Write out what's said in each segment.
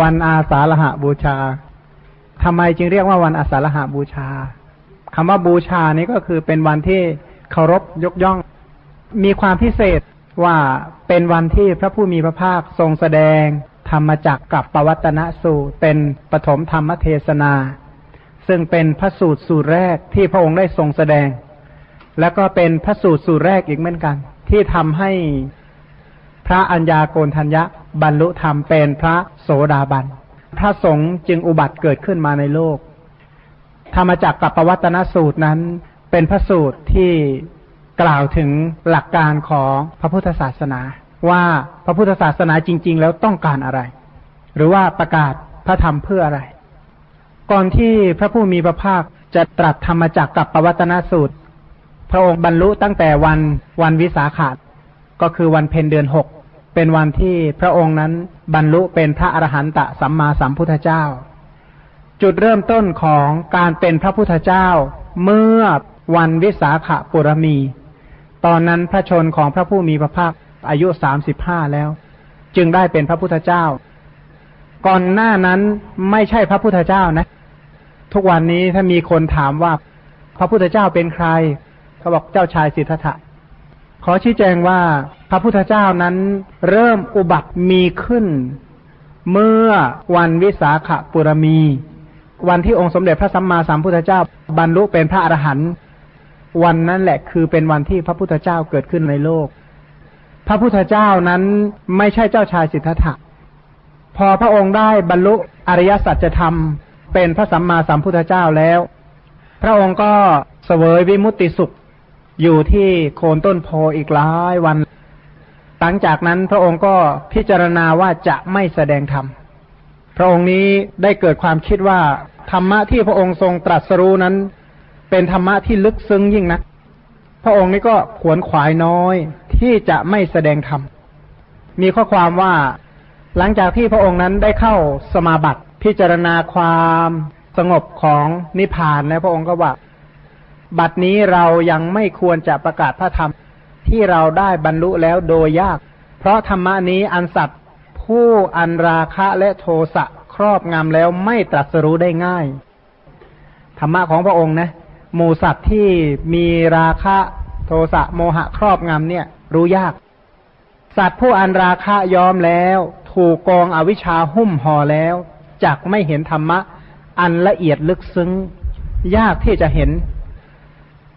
วันอาสาฬหบูชาทำไมจึงเรียกว่าวันอาสาฬหบูชาคำว่าบูชานี้ก็คือเป็นวันที่เคารพยกย่อง มีความพิเศษว่าเป็นวันที่พระผู้มีพระภาคทรงแสดง ธรรมจักกับปวัตนสูตรเป็นปฐมธรรมเทศนา ซึ่งเป็นพระสูตรสูตรแรกที่พระองค์ได้ทรงแสดง แล้วก็เป็นพระสูตรสูตรแรกอีกเหมือนกัน ที่ทำให้พระัญญาโกณทัญญะ บรรลุธรรมเป็นพระโสดาบัน พระสงฆ์จึงอุบัติเกิดขึ้นมาในโลก ธรรมจักกับปวัตนสูตรนั้น เป็นพระสูตรที่กล่าวถึงหลักการของพระพุทธศาสนา ว่าพระพุทธศาสนาจริง ๆ แล้วต้องการอะไร หรือว่าประกาศพระธรรมเพื่ออะไร ก่อนที่พระผู้มีพระภาคจะตรัสธรรมจักกับปวัตนสูตร พระองค์บรรลุตั้งแต่วันวันวิสาขาก็คือวันเพ็ญเดือนหก เป็นวันที่พระองค์นั้นบรรลุเป็นพระอรหันตสัมมาสัมพุทธเจ้า จุดเริ่มต้นของการเป็นพระพุทธเจ้า เมื่อวันวิสาขปุรมี ตอนนั้นพระชนของพระผู้มีพระภาคอายุสามสิบห้าแล้ว จึงได้เป็นพระพุทธเจ้า ก่อนหน้านั้นไม่ใช่พระพุทธเจ้านะ ทุกวันนี้ถ้ามีคนถามว่า พระพุทธเจ้าเป็นใคร เขาบอกเจ้าชายสิทธัตถะ ขอชี้แจงว่าพระพุทธเจ้านั้นเริ่มอุบัติมีขึ้น เมื่อวันวิสาขปุรมี วันที่องค์สมเด็จพระสัมมาสัมพุทธเจ้า บรรลุเป็นพระอรหันต์วันนั้นแหละคือเป็นวันที่พระพุทธเจ้าเกิดขึ้นในโลก พระพุทธเจ้านั้นไม่ใช่เจ้าชายสิทธัตถะพอพระองค์ได้บรรลุอริยสัจธรรม เป็นพระสัมมาสัมพุทธเจ้าแล้ว พระองค์ก็เสวยวิมุตติสุข อยู่ที่โคนต้นโพอีกหลายวัน หลังจากนั้นพระองค์ก็พิจารณาว่าจะไม่แสดงธรรม พระองค์นี้ได้เกิดความคิดว่า ธรรมะที่พระองค์ทรงตรัสรู้นั้น เป็นธรรมะที่ลึกซึ้งยิ่งนะพระองค์นี้ก็ขวนขวายน้อย ที่จะไม่แสดงธรรม มีข้อความว่า หลังจากที่พระองค์นั้นได้เข้าสมาบัติพิจารณาความสงบของนิพพานแล้วพระองค์ก็ว่า บัดนี้เรายังไม่ควรจะประกาศพระธรรมที่เราได้บรรลุแล้วโดยยาก เพราะธรรมนี้อันสัตว์ผู้อันราคะและโทสะครอบงำแล้วไม่ตรัสรู้ได้ง่าย ธรรมะของพระองค์นะหมูสัตว์ที่มีราคะโทสะโมหะครอบงำเนี่ย รู้ยาก สัตว์ผู้อันราคะยอมแล้ว ถูกกองอวิชชาหุ้มห่อแล้วจักไม่เห็นธรรมะ อันละเอียดลึกซึ้ง ยากที่จะเห็น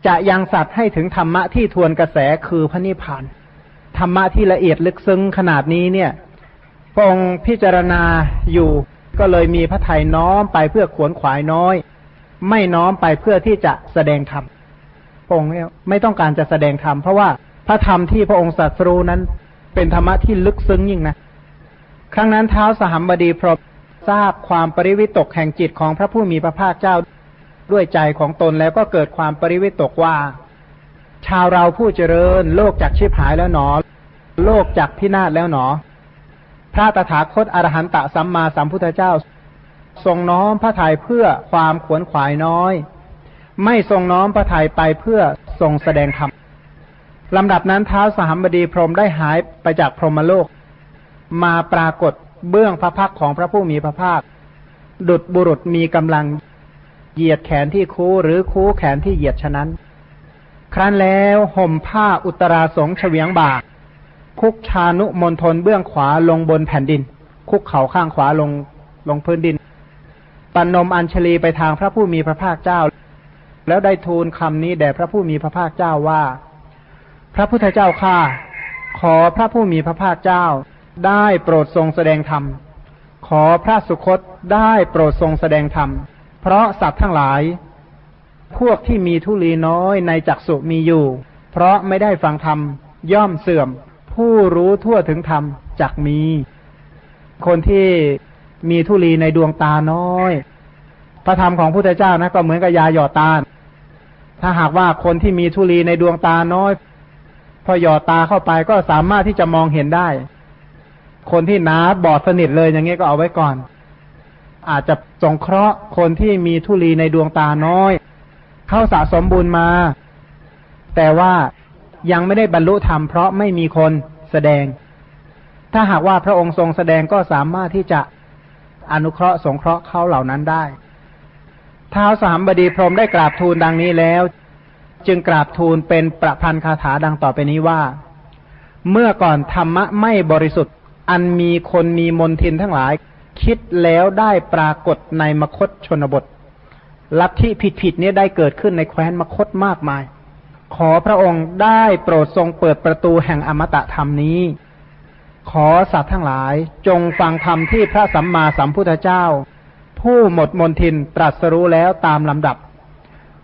จะยังสัตว์ให้ถึงธรรมะที่ทวนกระแสคือพระนิพพานธรรมะที่ละเอียดลึกซึ้งขนาดนี้เนี่ยพระองค์พิจารณาอยู่ก็เลยมีพระทัยน้อมไปเพื่อขวนขวายน้อย ไม่น้อมไปเพื่อที่จะแสดงธรรมพระองค์ไม่ต้องการจะแสดงธรรมเพราะว่าพระธรรมที่พระองค์สัตรู้นั้น เป็นธรรมะที่ลึกซึ้งยิ่งนะ ครั้งนั้นเท้าสหัมบดีพรทราบความปริวิตกแห่งจิตของพระผู้มีพระภาคเจ้า ด้วยใจของตนแล้วก็เกิดความปริวิตกว่า ชาวเราผู้เจริญ โลกจากชิบหายแล้วหนอ โลกจากพินาศแล้วหนอ พระตถาคตอรหันตะสัมมาสัมพุทธเจ้า ทรงน้อมพระทัยเพื่อความขวนขวายน้อย ไม่ทรงน้อมพระทัยไปเพื่อทรงแสดงธรรมลำดับนั้นเท้าสหัมบดีพรมได้หายไปจากพรหมโลก มาปรากฏเบื้องพระพักของพระผู้มีพระภาค ดุดบุรุษมีกำลัง เหยียดแขนที่คูหรือคูแขนที่เหยียดฉะนั้น ครั้นแล้วห่มผ้าอุตราสงเฉวียงบ่าคุกชานุมนทนเบื้องขวาลงบนแผ่นดิน คุกเข่าข้างขวาลงลงพื้นดินปันนมอัญชลีไปทางพระผู้มีพระภาคเจ้า แล้วได้ทูลคำนี้แด่พระผู้มีพระภาคเจ้าว่า พระพุทธเจ้าข้าขอพระผู้มีพระภาคเจ้า ได้โปรดทรงแสดงธรรม ขอพระสุคตได้โปรดทรงแสดงธรรม เพราะสัตว์ทั้งหลาย พวกที่มีทุลีน้อยในจักสุมีอยู่ เพราะไม่ได้ฟังธรรมย่อมเสื่อม ผู้รู้ทั่วถึงธรรมจักมี คนที่มีทุลีในดวงตาน้อย พระธรรมของพุทธเจ้านะก็เหมือนกับยาหยอดตา ถ้าหากว่าคนที่มีทุลีในดวงตาน้อย พอหยอดตาเข้าไปก็สามารถที่จะมองเห็นได้ คนที่นาบอดสนิทเลยอย่างเงี้ยก็เอาไว้ก่อน อาจจะสงเคราะห์คนที่มีทุลีในดวงตาน้อย เข้าสะสมบุญมา แต่ว่ายังไม่ได้บรรลุธรรมเพราะไม่มีคนแสดง ถ้าหากว่าพระองค์ทรงแสดงก็สามารถที่จะอนุเคราะห์สงเคราะห์เขาเหล่านั้นได้ท้าวสามบดีพรมได้กราบทูลดังนี้แล้ว จึงกราบทูลเป็นประพันธ์คาถาดังต่อไปนี้ว่า เมื่อก่อนธรรมะไม่บริสุทธิ์ อันมีคนมีมนทินทั้งหลาย คิดแล้วได้ปรากฏในมคตชนบท ลัทธิผิดๆนี้ได้เกิดขึ้นในแคว้นมคตมากมาย ขอพระองค์ได้โปรดทรงเปิดประตูแห่งอมตะธรรมนี้ ขอสัตว์ทั้งหลายจงฟังธรรมที่พระสัมมาสัมพุทธเจ้า ผู้หมดมนทินตรัสรู้แล้วตามลำดับ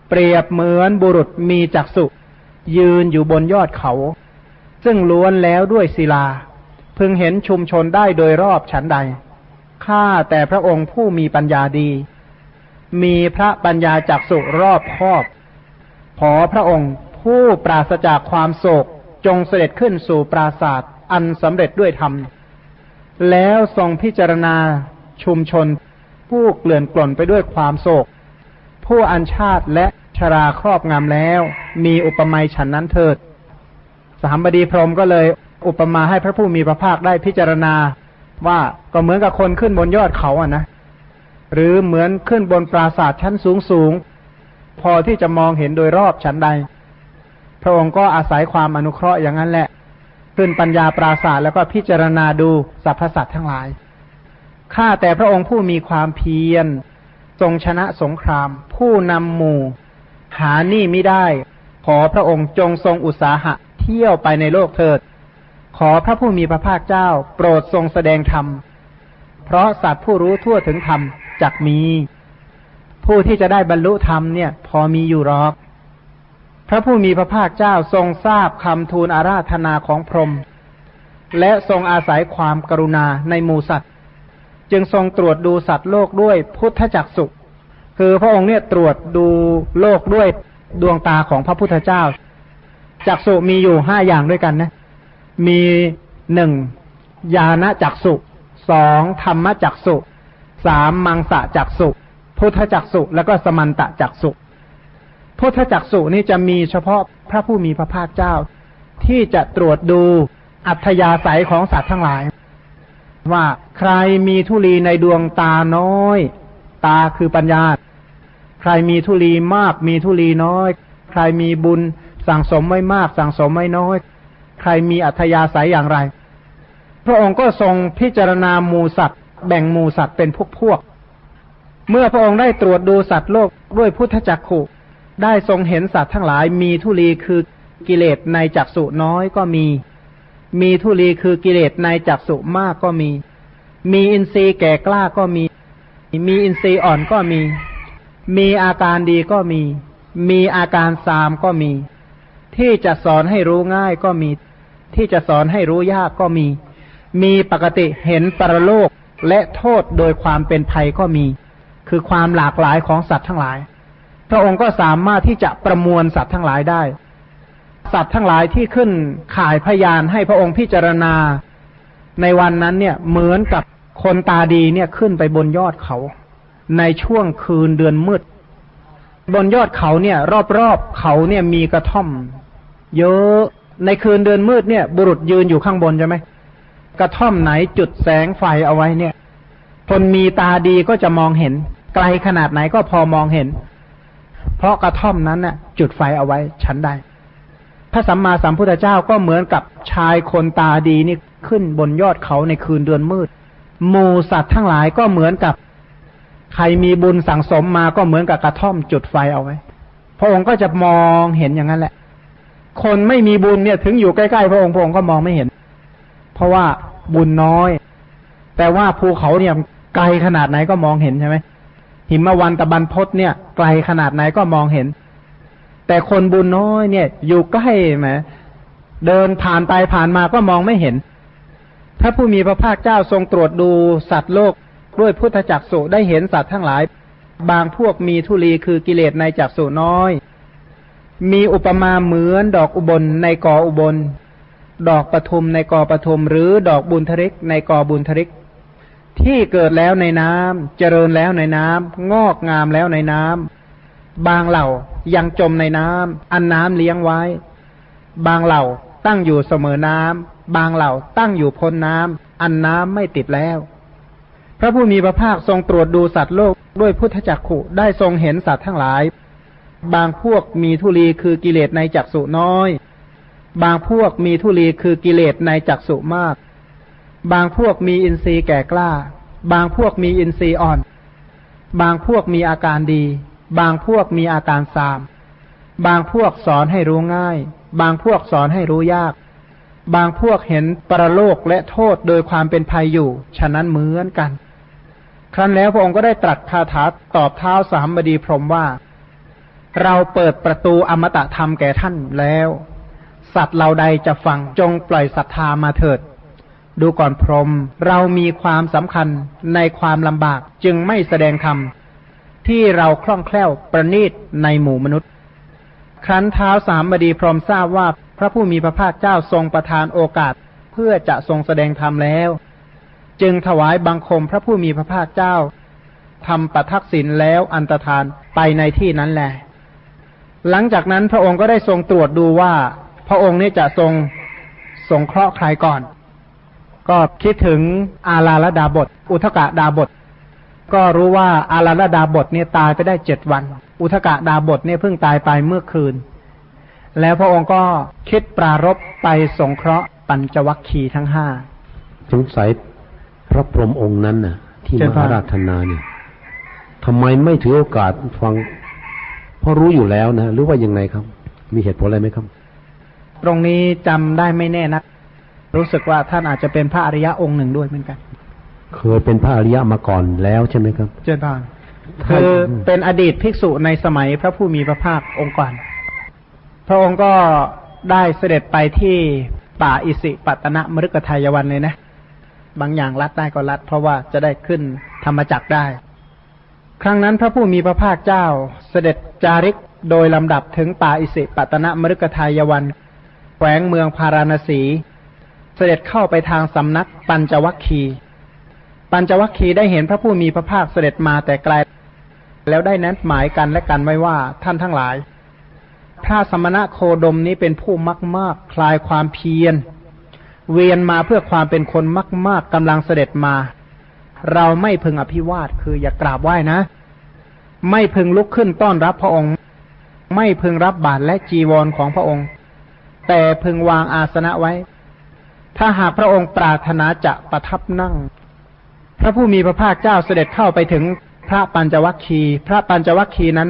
เปรียบเหมือนบุรุษมีจักษุยืนอยู่บนยอดเขา ซึ่งล้วนแล้วด้วยศิลา พึงเห็นชุมชนได้โดยรอบฉันใด ข้าแต่พระองค์ผู้มีปัญญาดี มีพระปัญญาจักสุรอบครอบ ขอพระองค์ผู้ปราศจากความโศกจงเสด็จขึ้นสู่ปราศาสตร์อันสำเร็จด้วยธรรม แล้วทรงพิจารณาชุมชน ผู้เกลื่อนกล่นไปด้วยความโศก ผู้อันชาติและชราครอบงำแล้ว มีอุปมาฉันนั้นเถิดสามบดีพรมก็เลยอุปมาให้พระผู้มีพระภาคได้พิจารณา ว่าก็เหมือนกับคนขึ้นบนยอดเขาอะนะ หรือเหมือนขึ้นบนปราสาทชั้นสูงสูงพอที่จะมองเห็นโดยรอบชั้นใด พระองค์ก็อาศัยความอนุเคราะห์อย่างนั้นแหละ ขึ้นปัญญาปราศาสแล้วก็พิจารณาดูสรรพสัตว์ทั้งหลาย ข้าแต่พระองค์ผู้มีความเพียรทรงชนะสงคราม ผู้นำหมู่ หานี่ไม่ได้ ขอพระองค์จงทรงอุตสาหะเที่ยวไปในโลกเถิด ขอพระผู้มีพระภาคเจ้า โปรดทรงแสดงธรรม เพราะสัตว์ผู้รู้ทั่วถึงธรรมจักมี ผู้ที่จะได้บรรลุธรรมเนี่ย พอมีอยู่หรอก พระผู้มีพระภาคเจ้าทรงทราบคำทูลอาราธนาของพรหมและทรงอาศัยความกรุณาในหมูสัตว์ จึงทรงตรวจดูสัตว์โลกด้วยพุทธจักสุคือพระองค์เนี่ยตรวจดูโลกด้วยดวงตาของพระพุทธเจ้าจักสุมีอยู่ห้าอย่างด้วยกันนะ มีหนึ่งญาณจักสุสองธรรมจักสุสามมังสะจักสุพุทธจักสุแล้วก็สมันตะจักสุพุทธจักสุนี่จะมีเฉพาะพระผู้มีพระภาคเจ้า ที่จะตรวจดูอัธยาศัยของสัตว์ทั้งหลาย ว่าใครมีทุลีในดวงตาน้อย ตาคือปัญญา ใครมีทุลีมากมีทุลีน้อย ใครมีบุญสั่งสมไม่มากสั่งสมไม่น้อย ใครมีอัธยาศัยอย่างไร พระองค์ก็ทรงพิจารณาหมูสัตว์ แบ่งหมูสัตว์เป็นพวกพวก เมื่อพระองค์ได้ตรวจดูสัตว์โลกด้วยพุทธจักขุได้ทรงเห็นสัตว์ทั้งหลายมีทุลีคือกิเลสในจักสุน้อยก็มี มีทุลีคือกิเลสในจักสุมากก็มี มีอินทรีย์แก่กล้าก็มี มีอินทรีย์อ่อนก็มี มีอาการดีก็มี มีอาการสามก็มี ที่จะสอนให้รู้ง่ายก็มี ที่จะสอนให้รู้ยากก็มี มีปกติเห็นปรโลกและโทษโดยความเป็นภัยก็มี คือความหลากหลายของสัตว์ทั้งหลาย พระองค์ก็สามารถที่จะประมวลสัตว์ทั้งหลายได้ สัตว์ทั้งหลายที่ขึ้นข่ายพยานให้พระองค์พิจารณา ในวันนั้นเนี่ยเหมือนกับคนตาดีเนี่ยขึ้นไปบนยอดเขา ในช่วงคืนเดือนมืด บนยอดเขาเนี่ย รอบๆเขาเนี่ยมีกระท่อม เยอะ ในคืนเดือนมืดเนี่ย บุรุษยืนอยู่ข้างบนใช่ไหมกระท่อมไหนจุดแสงไฟเอาไว้เนี่ย คนมีตาดีก็จะมองเห็น ไกลขนาดไหนก็พอมองเห็น เพราะกระท่อมนั้นน่ะ จุดไฟเอาไว้ชั้นใดพระสัมมาสัมพุทธเจ้าก็เหมือนกับชายคนตาดีนี่ขึ้นบนยอดเขาในคืนเดือนมืดหมูสัตว์ทั้งหลายก็เหมือนกับ ใครมีบุญสั่งสมมาก็เหมือนกับกระท่อมจุดไฟเอาไว้ พระองค์ก็จะมองเห็นอย่างนั้นแหละ คนไม่มีบุญเนี่ยถึงอยู่ใกล้ๆพระองค์พระองค์ก็มองไม่เห็น เพราะว่าบุญน้อย แต่ว่าภูเขาเนี่ยไกลขนาดไหนก็มองเห็นใช่ไหมหิมวันตะบันพศเนี่ย ไกลขนาดไหนก็มองเห็น แต่คนบุญน้อยเนี่ย อยู่ใกล้ไหมเดินผ่านไปผ่านมาก็มองไม่เห็น พระผู้มีพระภาคเจ้าทรงตรวจดูสัตว์โลกด้วยพุทธจักสุได้เห็นสัตว์ทั้งหลาย บางพวกมีทุลีคือกิเลสในจักสุน้อย มีอุปมาเหมือนดอกอุบลในกออุบล ดอกปทุมในกอปทุม หรือดอกบุญทริกในกอบุญทริก ที่เกิดแล้วในน้ำเจริญแล้วในน้ำงอกงามแล้วในน้ำบางเหล่ายังจมในน้ำอันน้ำเลี้ยงไว้ บางเหล่าตั้งอยู่เสมอน้ำบางเหล่าตั้งอยู่พ้นน้ำอันน้ำไม่ติดแล้ว พระผู้มีพระภาคทรงตรวจดูสัตว์โลกด้วยพุทธจักขุได้ทรงเห็นสัตว์ทั้งหลาย บางพวกมีทุลีคือกิเลสในจักสุน้อย บางพวกมีทุลีคือกิเลสในจักสุมาก บางพวกมีอินทรีย์แก่กล้า บางพวกมีอินทรีย์อ่อน บางพวกมีอาการดี บางพวกมีอาการซาม บางพวกสอนให้รู้ง่าย บางพวกสอนให้รู้ยาก บางพวกเห็นปรโลกและโทษโดยความเป็นภัยอยู่ ฉะนั้นเหมือนกัน ครั้นแล้วพระองค์ก็ได้ตรัสคาถาตอบเท้าสามบดีพรมว่า เราเปิดประตูอมตะธรรมแก่ท่านแล้ว สัตว์เราใดจะฟังจงปล่อยศรัทธามาเถิด ดูก่อนพรม เรามีความสำคัญในความลำบากจึงไม่แสดงธรรมที่เราคล่องแคล่วประณีตในหมู่มนุษย์ ครั้นเท้าสามบดีพรมทราบว่าพระผู้มีพระภาคเจ้าทรงประทานโอกาส เพื่อจะทรงแสดงธรรมแล้ว จึงถวายบังคมพระผู้มีพระภาคเจ้าทำปัทักษิณแล้วอันตรธานไปในที่นั้นแหละ หลังจากนั้นพระองค์ก็ได้ทรงตรวจดูว่า พระองค์นี้จะทรงสงเคราะห์ใครก่อน ก็คิดถึงอาลาลดาบท อุทกะดาบท ก็รู้ว่าอาลาลดาบทเนี่ยตายไปได้เจ็ดวัน อุทกะดาบทเนี่ยเพิ่งตายไปเมื่อคืน แล้วพระองค์ก็คิดปรารบไปสงเคราะห์ปัญจวัคคีย์ทั้งห้าสงสัยพระพรหมองค์นั้นน่ะ ที่มหาราธนาเนี่ยทำไมไม่ถือโอกาสฟัง เพราะรู้อยู่แล้วนะหรือว่ายังไงครับ มีเหตุผลอะไรไหมครับ ตรงนี้จำได้ไม่แน่นะรู้สึกว่าท่านอาจจะเป็นพระอริยะองค์หนึ่งด้วยเหมือนกัน เคยเป็นพระอริยะมาก่อนแล้วใช่ไหมครับ เจริญคือเป็นอดีตภิกษุในสมัยพระผู้มีพระภาคองค์ก่อน พระองค์ก็ได้เสด็จไปที่ป่าอิสิปตนะมฤกทายวันเลยนะ บางอย่างรัดได้ก็รัด เพราะว่าจะได้ขึ้นธรรมจักได้ ครั้งนั้นพระผู้มีพระภาคเจ้าเสด็จจาริกโดยลำดับถึงป่าอิสิปตนะมฤกทายวัน แขวงเมืองพาราณสี เสด็จเข้าไปทางสำนักปัญจวัคคี ปัญจวัคคีได้เห็นพระผู้มีพระภาคเสด็จมาแต่ไกล แล้วได้นัดหมายกันและกันไว้ว่าท่านทั้งหลาย พระสมณะโคดมนี้เป็นผู้มากมากคลายความเพียร เวียนมาเพื่อความเป็นคนมากๆกำลังเสด็จมา เราไม่พึงอภิวาทคืออย่ากราบไหว้นะ ไม่พึงลุกขึ้นต้อนรับพระองค์ ไม่พึงรับบาตรและจีวรของพระองค์ แต่พึงวางอาสนะไว้ ถ้าหากพระองค์ปรารถนาจะประทับนั่ง พระผู้มีพระภาคเจ้าเสด็จเข้าไปถึงพระปัญจวัคคี พระปัญจวัคคีนั้น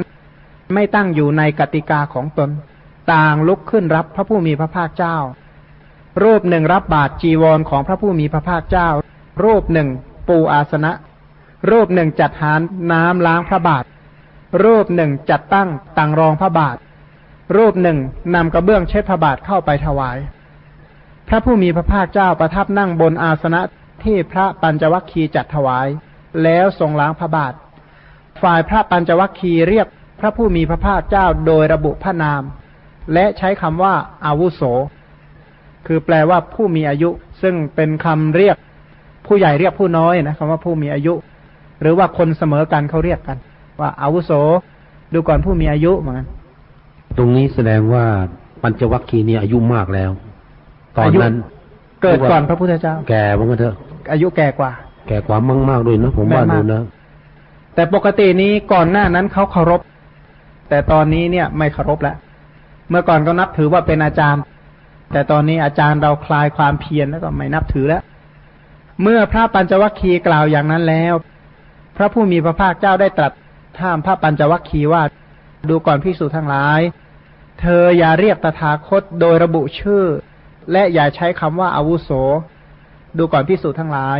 ไม่ตั้งอยู่ในกติกาของตน ต่างลุกขึ้นรับพระผู้มีพระภาคเจ้ารูปหนึ่งรับบาตรจีวรของพระผู้มีพระภาคเจ้า รูปหนึ่ง ปูอาสนะ รูปหนึ่งจัดหาน้ำล้างพระบาท รูปหนึ่งจัดตั้งตังรองพระบาท รูปหนึ่งนำกระเบื้องเช็ดพระบาทเข้าไปถวาย พระผู้มีพระภาคเจ้าประทับนั่งบนอาสนะที่พระปัญจวัคคีย์จัดถวาย แล้วทรงล้างพระบาท ฝ่ายพระปัญจวัคคีย์เรียกพระผู้มีพระภาคเจ้าโดยระบุพระนาม และใช้คำว่าอาวุโส คือแปลว่าผู้มีอายุ ซึ่งเป็นคำเรียก ผู้ใหญ่เรียกผู้น้อยนะคำว่าผู้มีอายุ หรือว่าคนเสมอกันเขาเรียกกัน ว่าอาวุโส ดูก่อนผู้มีอายุเหมือนกันตรงนี้แสดงว่าปัญจวัคคีย์นี่อายุมากแล้ว ตอนนั้นเกิดก่อนพระพุทธเจ้า แก่ว่างั้นเถอะอายุแก่กว่า แก่กว่ามากมากด้วยนะผมว่าดูนะแต่ปกตินี้ก่อนหน้านั้นเขาเคารพ แต่ตอนนี้เนี่ยไม่เคารพแล้วเมื่อก่อนก็นับถือว่าเป็นอาจารย์ แต่ตอนนี้อาจารย์เราคลายความเพียรแล้วก็ไม่นับถือแล้ว เมื่อพระปัญจวัคคีย์กล่าวอย่างนั้นแล้ว พระผู้มีพระภาคเจ้าได้ตรัสห้ามพระปัญจวัคคีย์ว่าดูก่อนพิสูจทั้งหลาย เธออย่าเรียกตถาคตโดยระบุชื่อ และอย่าใช้คำว่าอาวุโส ดูก่อนพิสูจทั้งหลาย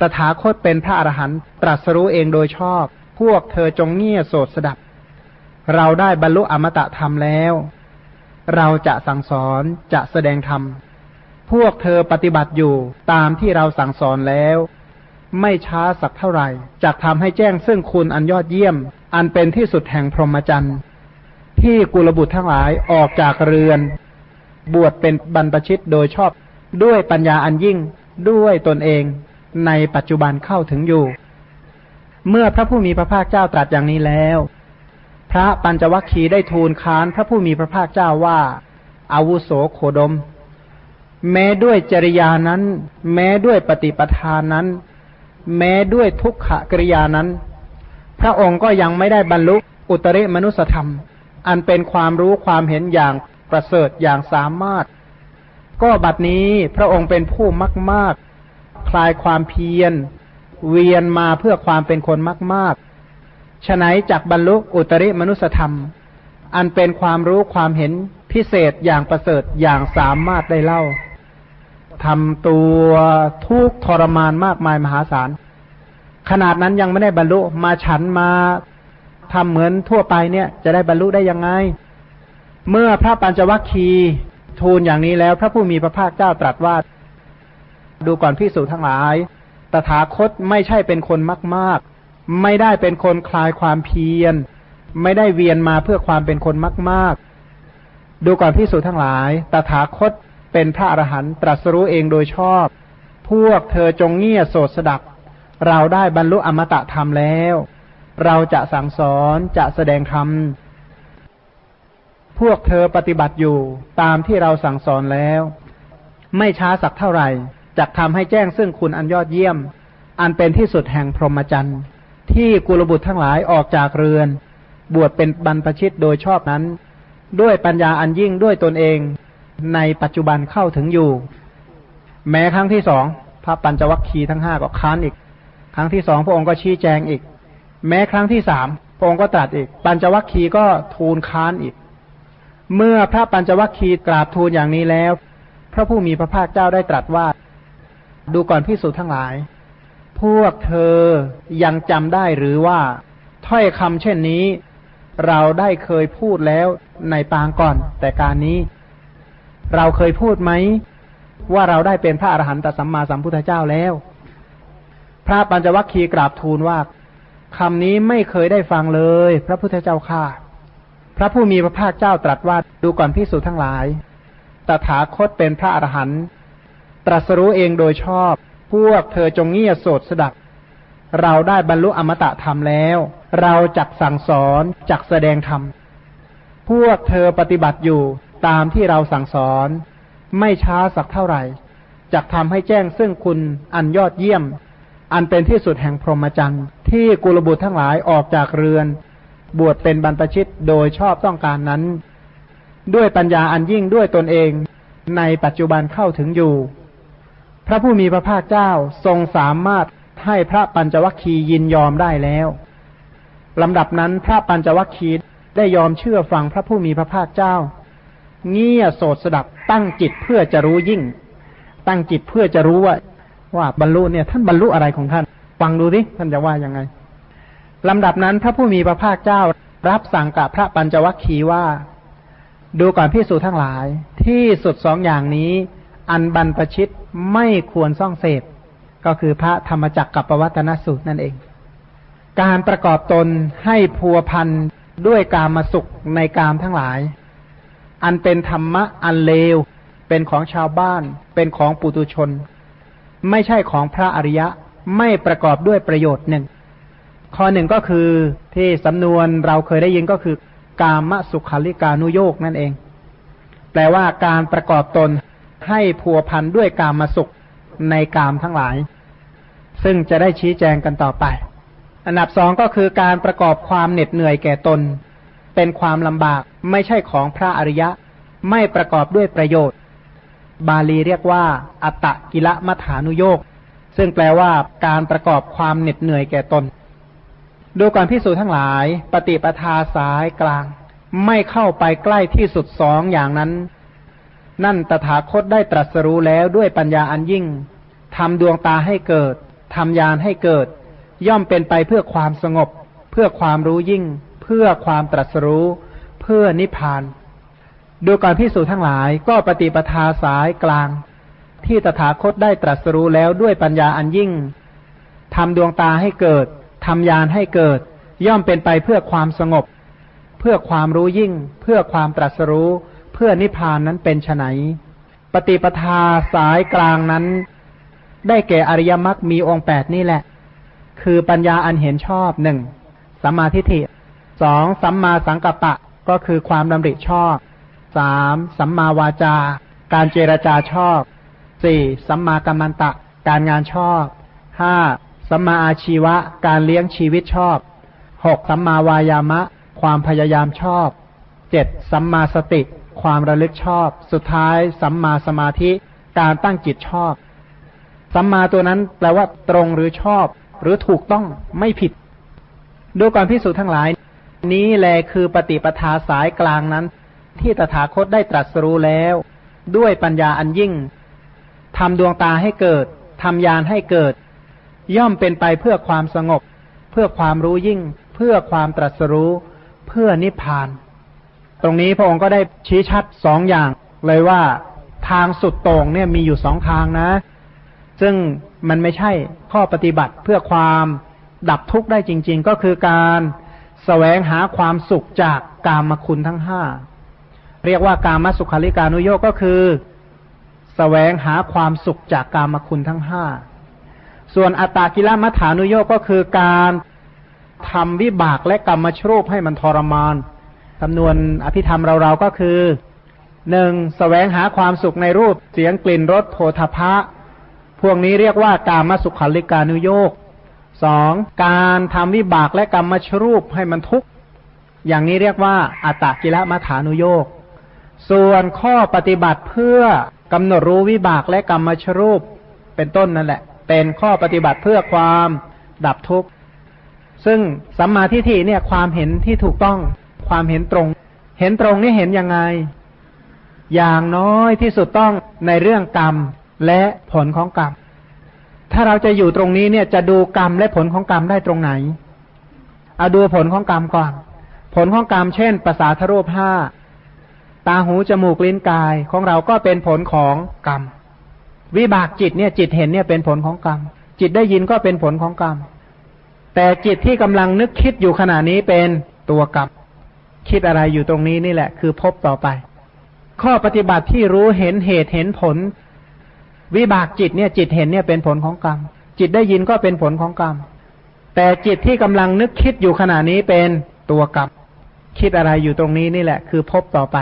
ตถาคตเป็นพระอรหันต์ตรัสรู้เองโดยชอบ พวกเธอจงเงี่ยโสดสดับ เราได้บรรลุอมตะธรรมแล้ว เราจะสั่งสอนจะแสดงธรรม พวกเธอปฏิบัติอยู่ตามที่เราสั่งสอนแล้ว ไม่ช้าสักเท่าไหร่จะทำให้แจ้งซึ่งคุณอันยอดเยี่ยม อันเป็นที่สุดแห่งพรหมจรรย์ที่กุลบุตรทั้งหลายออกจากเรือน บวชเป็นบรรพชิตโดยชอบ ด้วยปัญญาอันยิ่งด้วยตนเองในปัจจุบันเข้าถึงอยู่ เมื่อพระผู้มีพระภาคเจ้าตรัสอย่างนี้แล้ว พระปัญจวัคคีย์ได้ทูลค้านพระผู้มีพระภาคเจ้าว่าอาวุโสโคดม แม้ด้วยจริยานั้น แม้ด้วยปฏิปทานนั้น แม้ด้วยทุกขกริยานั้น พระองค์ก็ยังไม่ได้บรรลุอุตริมนุสธรรม อันเป็นความรู้ความเห็นอย่างประเสริฐอย่างสามารถ ก็บัดนี้พระองค์เป็นผู้มากมากคลายความเพียร เวียนมาเพื่อความเป็นคนมากมากฉะไหนจากบรรลุอุตริมนุสธรรม อันเป็นความรู้ความเห็นพิเศษอย่างประเสริฐอย่างสามารถได้เล่า ทำตัวทุกทรมานมากมายมหาศาล ขนาดนั้นยังไม่ได้บรรลุมาฉันมาทำเหมือนทั่วไปเนี่ย จะได้บรรลุได้ยังไง เมื่อพระปัญจวัคคีย์ทูลอย่างนี้แล้ว พระผู้มีพระภาคเจ้าตรัสว่า ดูก่อนพิสูจทั้งหลาย ตถาคตไม่ใช่เป็นคนมาก ๆ ไม่ได้เป็นคนคลายความเพียร ไม่ได้เวียนมาเพื่อความเป็นคนมาก ๆ ดูก่อนพิสูจทั้งหลาย ตถาคต เป็นพระอรหันต์ตรัสรู้เองโดยชอบ พวกเธอจงเงียโสดสดับ เราได้บรรลุอมตะธรรมแล้ว เราจะสั่งสอนจะแสดงธรรมพวกเธอปฏิบัติอยู่ตามที่เราสั่งสอนแล้ว ไม่ช้าสักเท่าไหร่จะทำให้แจ้งซึ่งคุณอันยอดเยี่ยม อันเป็นที่สุดแห่งพรหมจรรย์ที่กุลบุตรทั้งหลายออกจากเรือน บวชเป็นบรรพชิตโดยชอบนั้น ด้วยปัญญาอันยิ่งด้วยตนเอง ในปัจจุบันเข้าถึงอยู่ แม้ครั้งที่สองพระปัญจวัคคีย์ทั้งห้าก็ค้านอีก ครั้งที่สองพระองค์ก็ชี้แจงอีก แม้ครั้งที่สามพระองค์ก็ตรัสอีก ปัญจวัคคีย์ก็ทูลค้านอีก เมื่อพระปัญจวัคคีย์กราบทูลอย่างนี้แล้ว พระผู้มีพระภาคเจ้าได้ตรัสว่า ดูก่อนพิสูจน์ทั้งหลาย พวกเธอยังจำได้หรือว่าถ้อยคำเช่นนี้ เราได้เคยพูดแล้วในปางก่อนแต่การนี้ เราเคยพูดไหมว่าเราได้เป็นพระอรหันตสัมมาสัมพุทธเจ้าแล้ว พระปัญจวัคคีย์กราบทูลว่าคำนี้ไม่เคยได้ฟังเลย พระพุทธเจ้าข้าพระผู้มีพระภาคเจ้าตรัสว่าดูก่อนพิสูจน์ทั้งหลาย ตถาคตเป็นพระอรหันต์ตรัสรู้เองโดยชอบ พวกเธอจงเงียโสดสดับ เราได้บรรลุอมตะธรรมแล้ว เราจักสั่งสอนจักแสดงธรรม พวกเธอปฏิบัติอยู่ ตามที่เราสั่งสอน ไม่ช้าสักเท่าไหร่จะทำให้แจ้งซึ่งคุณอันยอดเยี่ยม อันเป็นที่สุดแห่งพรหมจรรย์ที่กุลบุตรทั้งหลายออกจากเรือน บวชเป็นบรรพชิตโดยชอบต้องการนั้น ด้วยปัญญาอันยิ่งด้วยตนเองในปัจจุบันเข้าถึงอยู่ พระผู้มีพระภาคเจ้าทรงสามารถให้พระปัญจวัคคีย์ยินยอมได้แล้วลำดับนั้นพระปัญจวัคคีย์ได้ยอมเชื่อฟังพระผู้มีพระภาคเจ้า เงียโสดสดับ ตั้งจิตเพื่อจะรู้ยิ่ง ตั้งจิตเพื่อจะรู้ว่า ว่าบรรลุเนี่ย ท่านบรรลุอะไรของท่าน ฟังดูสิท่านจะว่ายังไงลำดับนั้นพระผู้มีพระภาคเจ้ารับสั่งกับพระปัญจวัคคีย์ว่า ดูก่อนพิสูจทั้งหลาย ที่สุดสองอย่างนี้ อันบรรพชิตไม่ควรซ่องเสพ ก็คือพระธรรมจักรกับปวัตนสูตรนั่นเอง การประกอบตนให้พัวพันด้วยกามสุขในกามทั้งหลาย อันเป็นธรรมะอันเลว เป็นของชาวบ้าน เป็นของปุตุชน ไม่ใช่ของพระอริยะ ไม่ประกอบด้วยประโยชน์หนึ่ง ข้อหนึ่งก็คือที่สำนวนเราเคยได้ยินก็คือกามสุขาลิกานุโยกนั่นเอง แปลว่าการประกอบตนให้พัวพันด้วยกามาสุขในกามทั้งหลาย ซึ่งจะได้ชี้แจงกันต่อไป อันดับสองก็คือการประกอบความเหน็ดเหนื่อยแก่ตน เป็นความลำบากไม่ใช่ของพระอริยะ ไม่ประกอบด้วยประโยชน์ บาลีเรียกว่า อัตตกิละมัฐานุโยกซึ่งแปลว่าการประกอบความเหน็ดเหนื่อยแก่ตน ดูก่อนพิสูจทั้งหลาย ปฏิปทาสายกลาง ไม่เข้าไปใกล้ที่สุดสองอย่างนั้น นั่นตถาคตได้ตรัสรู้แล้วด้วยปัญญาอันยิ่งทำดวงตาให้เกิดทำยานให้เกิด ย่อมเป็นไปเพื่อความสงบ เพื่อความรู้ยิ่ง พื่อความตรัสรู้ เพื่อนิพพาน ดูการพิสูจน์ทั้งหลาย ก็ปฏิปทาสายกลาง ที่ตถาคตได้ตรัสรู้แล้วด้วยปัญญาอันยิ่งทำดวงตาให้เกิดทำยานให้เกิด ย่อมเป็นไปเพื่อความสงบ เพื่อความรู้ยิ่ง เพื่อความตรัสรู้ เพื่อนิพพานนั้นเป็นไนปฏิปทาสายกลางนั้น ได้แก่อริยมรรคมีองค์แปดนี่แหละ คือปัญญาอันเห็นชอบหนึ่งสัมมาทิฏฐิ สองสัมมาสังกัปปะก็คือความดำริชอบสามสัมมาวาจา การเจรจาชอบสี่สัมมากัมมันตะ การงานชอบห้าสัมมาอาชีวะ การเลี้ยงชีวิตชอบหกสัมมาวายามะ ความพยายามชอบเจ็ดสัมมาสติ ความระลึกชอบ สุดท้าย สัมมาสมาธิ การตั้งจิตชอบ สัมมาตัวนั้นแปลว่าตรงหรือชอบ หรือถูกต้องไม่ผิด ดูก่อนพิสูจน์ทั้งหลาย นี้แลคือปฏิปทาสายกลางนั้น ที่ตถาคตได้ตรัสรู้แล้ว ด้วยปัญญาอันยิ่งทำดวงตาให้เกิดทำยานให้เกิด ย่อมเป็นไปเพื่อความสงบ เพื่อความรู้ยิ่ง เพื่อความตรัสรู้ เพื่อนิพพาน ตรงนี้พระองค์ก็ได้ชี้ชัดสองอย่าง เลยว่าทางสุดโต่งเนี่ยมีอยู่สองทางนะ ซึ่งมันไม่ใช่ข้อปฏิบัติเพื่อความดับทุกข์ได้จริง ๆ ก็คือการ แสวงหาความสุขจากกามคุณทั้งห้าเรียกว่ากามสุขาริการุโยกก็คือแสวงหาความสุขจากกามคุณทั้งห้าส่วนอัตตากิลมัฐานุโยกก็คือการทำวิบากและกรรมชรูปให้มันทรมานจำนวนอภิธรรมเราๆก็คือหนึ่งแสวงหาความสุขในรูปเสียงกลิ่นรสโผฏฐะพวกนี้เรียกว่ากามสุขัลิกานุโยก สองการทำวิบากและกรรมชรูปให้มันทุกข์อย่างนี้เรียกว่าอัตตกิลมัฐานุโยกส่วนข้อปฏิบัติเพื่อกำหนดรู้วิบากและกรรมชรูปเป็นต้นนั่นแหละ เป็นข้อปฏิบัติเพื่อความดับทุกข์ซึ่งสัมมาทิฏฐิเนี่ยความเห็นที่ถูกต้องความเห็นตรง เห็นตรงนี่เห็นยังไง อย่างน้อยที่สุดต้องในเรื่องกรรมและผลของกรรม ถ้าเราจะอยู่ตรงนี้เนี่ยจะดูกรรมและผลของกรรมได้ตรงไหนเอาดูผลของกรรมก่อน ผลของกรรมเช่นภาษาทรูปห้าตาหูจมูกลิ้นกายของเราก็เป็นผลของกรรม วิบากจิตเนี่ยจิตเห็นเนี่ยเป็นผลของกรรม จิตได้ยินก็เป็นผลของกรรม แต่จิตที่กำลังนึกคิดอยู่ขณะนี้เป็นตัวกรรม คิดอะไรอยู่ตรงนี้นี่แหละ คือพบต่อไป ข้อปฏิบัติที่รู้เห็นเหตุเห็นผล วิบากจิตเนี่ยจิตเห็นเนี่ยเป็นผลของกรรม จิตได้ยินก็เป็นผลของกรรม แต่จิตที่กำลังนึกคิดอยู่ขณะนี้เป็นตัวกรรม คิดอะไรอยู่ตรงนี้นี่แหละ คือพบต่อไป